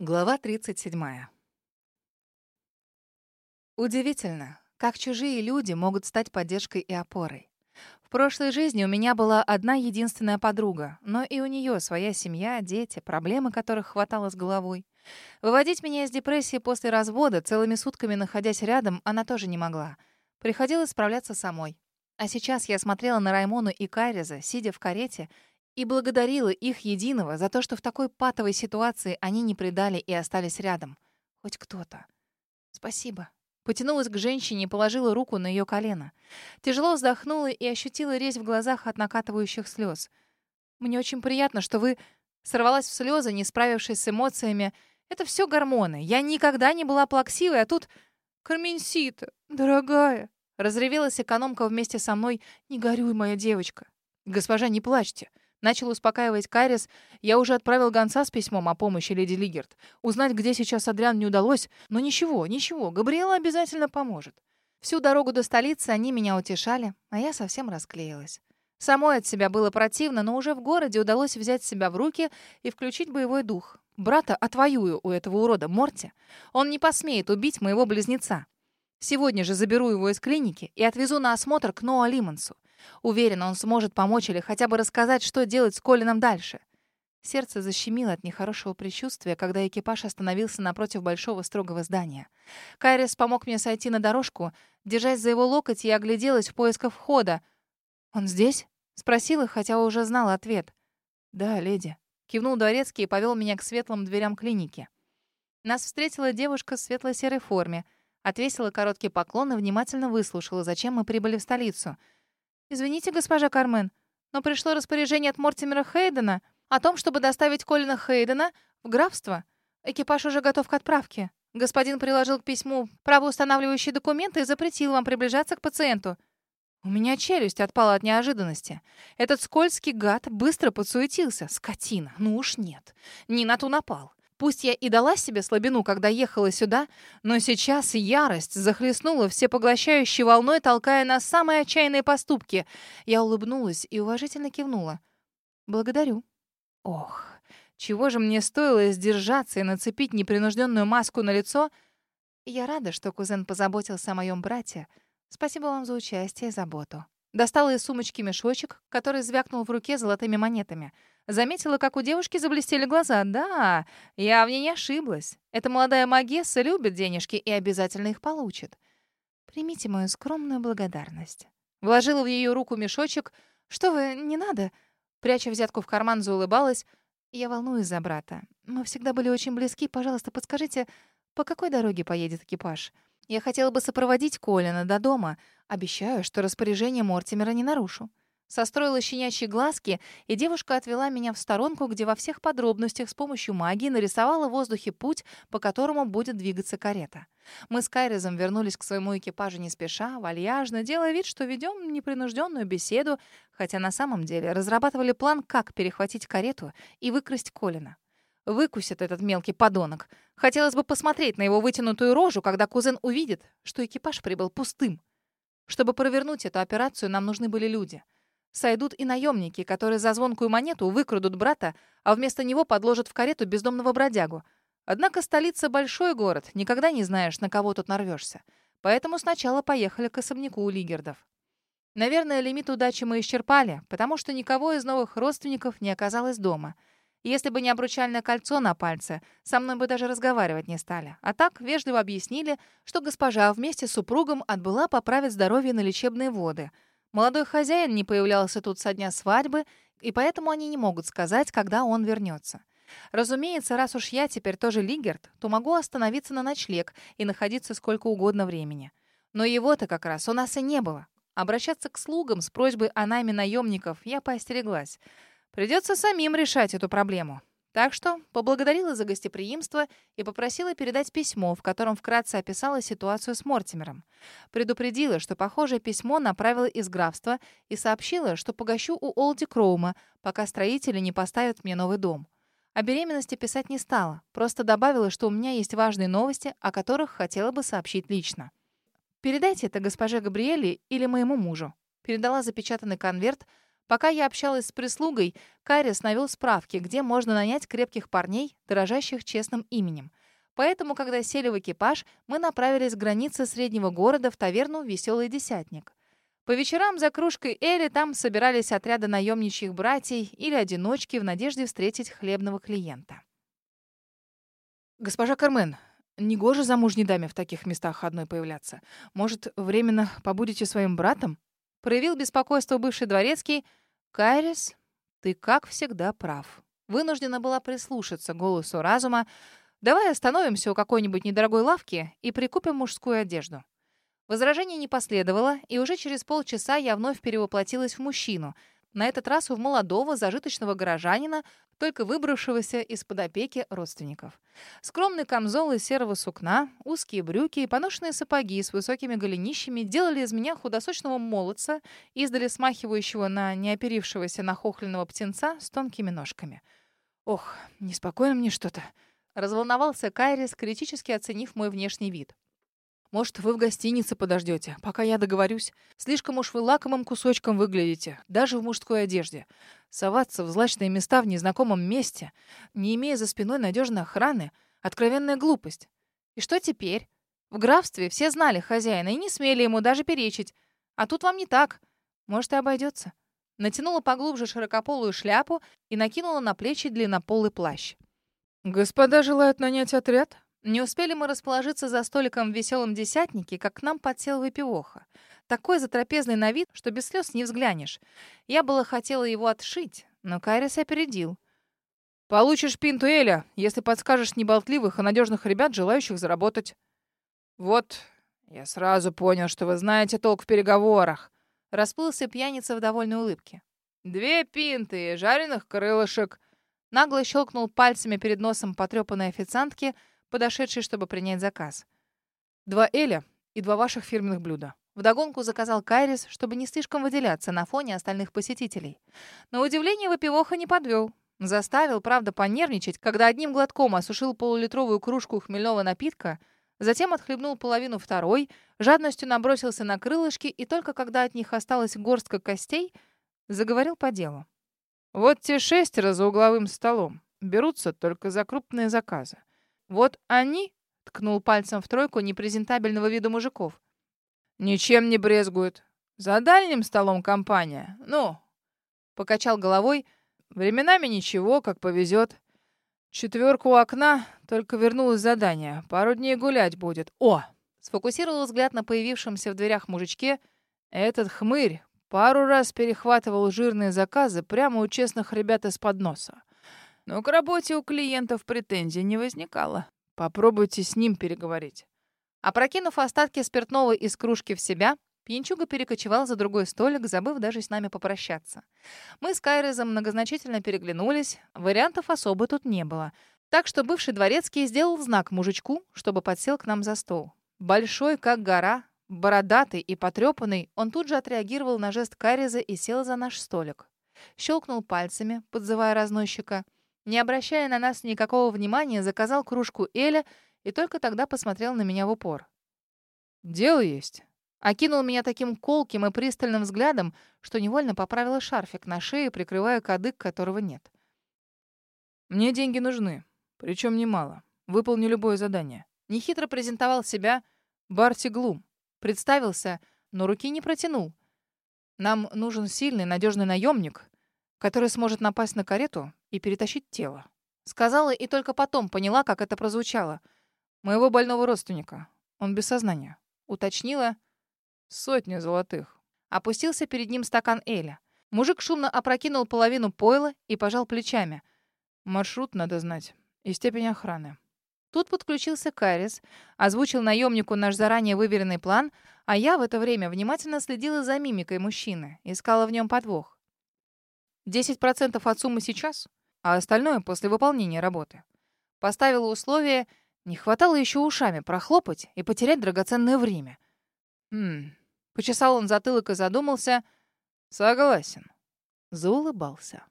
Глава 37. Удивительно, как чужие люди могут стать поддержкой и опорой. В прошлой жизни у меня была одна единственная подруга, но и у нее своя семья, дети, проблемы которых хватало с головой. Выводить меня из депрессии после развода, целыми сутками находясь рядом, она тоже не могла. Приходилось справляться самой. А сейчас я смотрела на Раймону и Кайреза, сидя в карете, и благодарила их единого за то, что в такой патовой ситуации они не предали и остались рядом. Хоть кто-то. Спасибо. Потянулась к женщине и положила руку на ее колено. Тяжело вздохнула и ощутила резь в глазах от накатывающих слез. «Мне очень приятно, что вы...» Сорвалась в слезы, не справившись с эмоциями. «Это все гормоны. Я никогда не была плаксивой, а тут...» «Карменсита, дорогая!» Разревелась экономка вместе со мной. «Не горюй, моя девочка!» «Госпожа, не плачьте!» Начал успокаивать Кайрис. Я уже отправил гонца с письмом о помощи леди Лигерт. Узнать, где сейчас Адриан, не удалось. Но ничего, ничего, Габриэла обязательно поможет. Всю дорогу до столицы они меня утешали, а я совсем расклеилась. Самой от себя было противно, но уже в городе удалось взять себя в руки и включить боевой дух. Брата отвоюю у этого урода Морти. Он не посмеет убить моего близнеца. Сегодня же заберу его из клиники и отвезу на осмотр к Ноа Лимонсу. Уверена, он сможет помочь или хотя бы рассказать, что делать с Колином дальше. Сердце защемило от нехорошего предчувствия, когда экипаж остановился напротив большого строгого здания. Кайрис помог мне сойти на дорожку. Держась за его локоть, я огляделась в поисках входа. «Он здесь?» — спросила, хотя уже знала ответ. «Да, леди». Кивнул дворецкий и повел меня к светлым дверям клиники. Нас встретила девушка в светло-серой форме. Отвесила короткий поклон и внимательно выслушала, зачем мы прибыли в столицу — «Извините, госпожа Кармен, но пришло распоряжение от Мортимера Хейдена о том, чтобы доставить Колина Хейдена в графство. Экипаж уже готов к отправке. Господин приложил к письму правоустанавливающие документы и запретил вам приближаться к пациенту». У меня челюсть отпала от неожиданности. Этот скользкий гад быстро подсуетился. Скотина. Ну уж нет. Не на ту напал. Пусть я и дала себе слабину, когда ехала сюда, но сейчас ярость захлестнула всепоглощающей волной, толкая на самые отчаянные поступки. Я улыбнулась и уважительно кивнула. «Благодарю». Ох, чего же мне стоило сдержаться и нацепить непринужденную маску на лицо? Я рада, что кузен позаботился о моем брате. Спасибо вам за участие и заботу. Достала из сумочки мешочек, который звякнул в руке золотыми монетами — Заметила, как у девушки заблестели глаза. Да, я в ней не ошиблась. Эта молодая магесса любит денежки и обязательно их получит. Примите мою скромную благодарность. Вложила в ее руку мешочек. Что вы, не надо. Пряча взятку в карман, заулыбалась. Я волнуюсь за брата. Мы всегда были очень близки. Пожалуйста, подскажите, по какой дороге поедет экипаж? Я хотела бы сопроводить Колина до дома. Обещаю, что распоряжение Мортимера не нарушу. Состроила щенячьи глазки, и девушка отвела меня в сторонку, где во всех подробностях с помощью магии нарисовала в воздухе путь, по которому будет двигаться карета. Мы с Кайризом вернулись к своему экипажу не спеша, вальяжно, делая вид, что ведем непринужденную беседу, хотя на самом деле разрабатывали план, как перехватить карету и выкрасть Колина. Выкусит этот мелкий подонок. Хотелось бы посмотреть на его вытянутую рожу, когда кузен увидит, что экипаж прибыл пустым. Чтобы провернуть эту операцию, нам нужны были люди — Сойдут и наемники, которые за звонкую монету выкрадут брата, а вместо него подложат в карету бездомного бродягу. Однако столица — большой город, никогда не знаешь, на кого тут нарвешься. Поэтому сначала поехали к особняку у Лигердов. Наверное, лимит удачи мы исчерпали, потому что никого из новых родственников не оказалось дома. Если бы не обручальное кольцо на пальце, со мной бы даже разговаривать не стали. А так вежливо объяснили, что госпожа вместе с супругом отбыла поправить здоровье на лечебные воды — Молодой хозяин не появлялся тут со дня свадьбы, и поэтому они не могут сказать, когда он вернется. Разумеется, раз уж я теперь тоже Лигерт, то могу остановиться на ночлег и находиться сколько угодно времени. Но его-то как раз у нас и не было. Обращаться к слугам с просьбой о найме наемников я поостереглась. Придется самим решать эту проблему. Так что поблагодарила за гостеприимство и попросила передать письмо, в котором вкратце описала ситуацию с Мортимером. Предупредила, что похожее письмо направила из графства и сообщила, что погощу у Олди Кроума, пока строители не поставят мне новый дом. О беременности писать не стала, просто добавила, что у меня есть важные новости, о которых хотела бы сообщить лично. «Передайте это госпоже Габриэле или моему мужу». Передала запечатанный конверт, Пока я общалась с прислугой, Кайрис навел справки, где можно нанять крепких парней, дорожащих честным именем. Поэтому, когда сели в экипаж, мы направились к границе среднего города в таверну «Веселый десятник». По вечерам за кружкой Эли там собирались отряды наемничьих братьев или одиночки в надежде встретить хлебного клиента. «Госпожа Кармен, негоже замужней даме в таких местах одной появляться. Может, временно побудете своим братом?» Проявил беспокойство бывший дворецкий. «Кайрис, ты, как всегда, прав». Вынуждена была прислушаться голосу разума. «Давай остановимся у какой-нибудь недорогой лавки и прикупим мужскую одежду». Возражений не последовало, и уже через полчаса я вновь перевоплотилась в мужчину — на этот раз у молодого, зажиточного горожанина, только выбравшегося из-под опеки родственников. Скромный камзол из серого сукна, узкие брюки и поношенные сапоги с высокими голенищами делали из меня худосочного молодца, издали смахивающего на неоперившегося нахохленного птенца с тонкими ножками. «Ох, неспокойно мне что-то», — разволновался Кайрис, критически оценив мой внешний вид. Может, вы в гостинице подождете, пока я договорюсь. Слишком уж вы лакомым кусочком выглядите, даже в мужской одежде. Соваться в злачные места в незнакомом месте, не имея за спиной надежной охраны, откровенная глупость. И что теперь? В графстве все знали хозяина и не смели ему даже перечить. А тут вам не так. Может, и обойдется. Натянула поглубже широкополую шляпу и накинула на плечи длиннополый плащ. «Господа желают нанять отряд?» Не успели мы расположиться за столиком в веселом десятнике, как к нам подсел выпивоха. Такой затрапезный на вид, что без слез не взглянешь. Я было хотела его отшить, но Кайрис опередил. «Получишь пинту Эля, если подскажешь неболтливых и надежных ребят, желающих заработать». «Вот, я сразу понял, что вы знаете толк в переговорах». Расплылся пьяница в довольной улыбке. «Две пинты жареных крылышек». Нагло щелкнул пальцами перед носом потрепанной официантки — подошедший, чтобы принять заказ. «Два Эля и два ваших фирменных блюда». Вдогонку заказал Кайрис, чтобы не слишком выделяться на фоне остальных посетителей. На удивление выпивоха не подвел. Заставил, правда, понервничать, когда одним глотком осушил полулитровую кружку хмельного напитка, затем отхлебнул половину второй, жадностью набросился на крылышки и только когда от них осталась горстка костей, заговорил по делу. «Вот те шестеро за угловым столом берутся только за крупные заказы. Вот они, ткнул пальцем в тройку непрезентабельного вида мужиков. Ничем не брезгуют. За дальним столом компания. Ну, покачал головой. Временами ничего, как повезет. Четверку у окна, только вернулось задание. Пару дней гулять будет. О! Сфокусировал взгляд на появившемся в дверях мужичке. Этот хмырь пару раз перехватывал жирные заказы прямо у честных ребят из-под носа. Но к работе у клиентов претензий не возникало. Попробуйте с ним переговорить. Опрокинув остатки спиртного из кружки в себя, пьянчуга перекочевал за другой столик, забыв даже с нами попрощаться. Мы с Кайрезом многозначительно переглянулись, вариантов особо тут не было. Так что бывший дворецкий сделал знак мужичку, чтобы подсел к нам за стол. Большой, как гора, бородатый и потрепанный, он тут же отреагировал на жест Кайреза и сел за наш столик. Щелкнул пальцами, подзывая разносчика — не обращая на нас никакого внимания, заказал кружку Эля и только тогда посмотрел на меня в упор. «Дело есть». Окинул меня таким колким и пристальным взглядом, что невольно поправила шарфик на шее, прикрывая кадык, которого нет. «Мне деньги нужны, причем немало. Выполню любое задание». Нехитро презентовал себя Барти Глум. Представился, но руки не протянул. «Нам нужен сильный, надежный наемник, который сможет напасть на карету и перетащить тело. Сказала и только потом поняла, как это прозвучало. Моего больного родственника. Он без сознания. Уточнила. Сотни золотых. Опустился перед ним стакан Эля. Мужик шумно опрокинул половину пойла и пожал плечами. Маршрут надо знать. И степень охраны. Тут подключился Карис, озвучил наемнику наш заранее выверенный план, а я в это время внимательно следила за мимикой мужчины, искала в нем подвох. 10% от суммы сейчас, а остальное после выполнения работы. Поставила условие, не хватало еще ушами прохлопать и потерять драгоценное время. Хм, почесал он затылок и задумался. Согласен. Заулыбался.